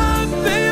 love, baby.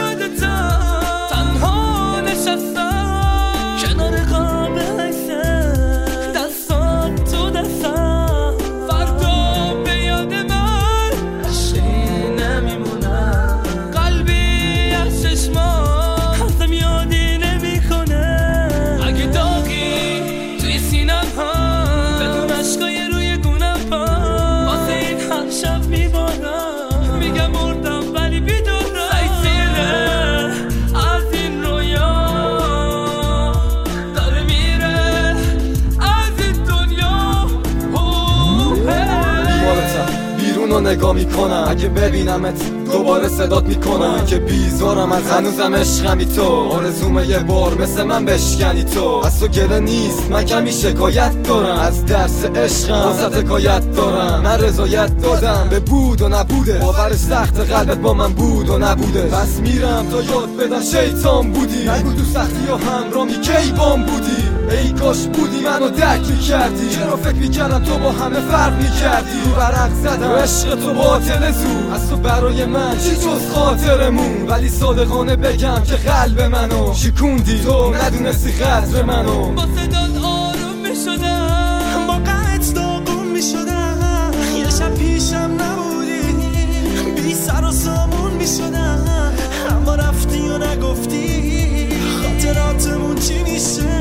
نگاه می‌کنم. اگه ببینمت دوباره صدات می‌کنم. که بیزارم از هنوزم عشقمی تو. آرزومه یه بار مثل من بشکنی تو. از تو گله نیست من کمی شکایت دارم. از درس عشقم واسه حکایت دارم. من رضایت دادم. به بود و نبوده. باور سخت قلبت با من بود و نبوده. پس میرم تا یاد بدم شیطان بودی. نگو تو سختی و همرامی کی بام بودی. ای کاش بودی منو درک می‌کردی. چرا فکر می‌کردم تو با همه فرق می‌کردی؟ تو برق زدم. عشق تو باطل زود از تو برای من چی جز خاطرمون؟ ولی صادقانه بگم که قلب منو شکوندی. تو ندونستی قدر منو. با صداد آروم می‌شدم. با قد داغم می‌شدم. یه شب پیشم نبودی. بی سر و سامون می‌شدم. اما رفتی و نگفتی. خاطراتمون چی میشه؟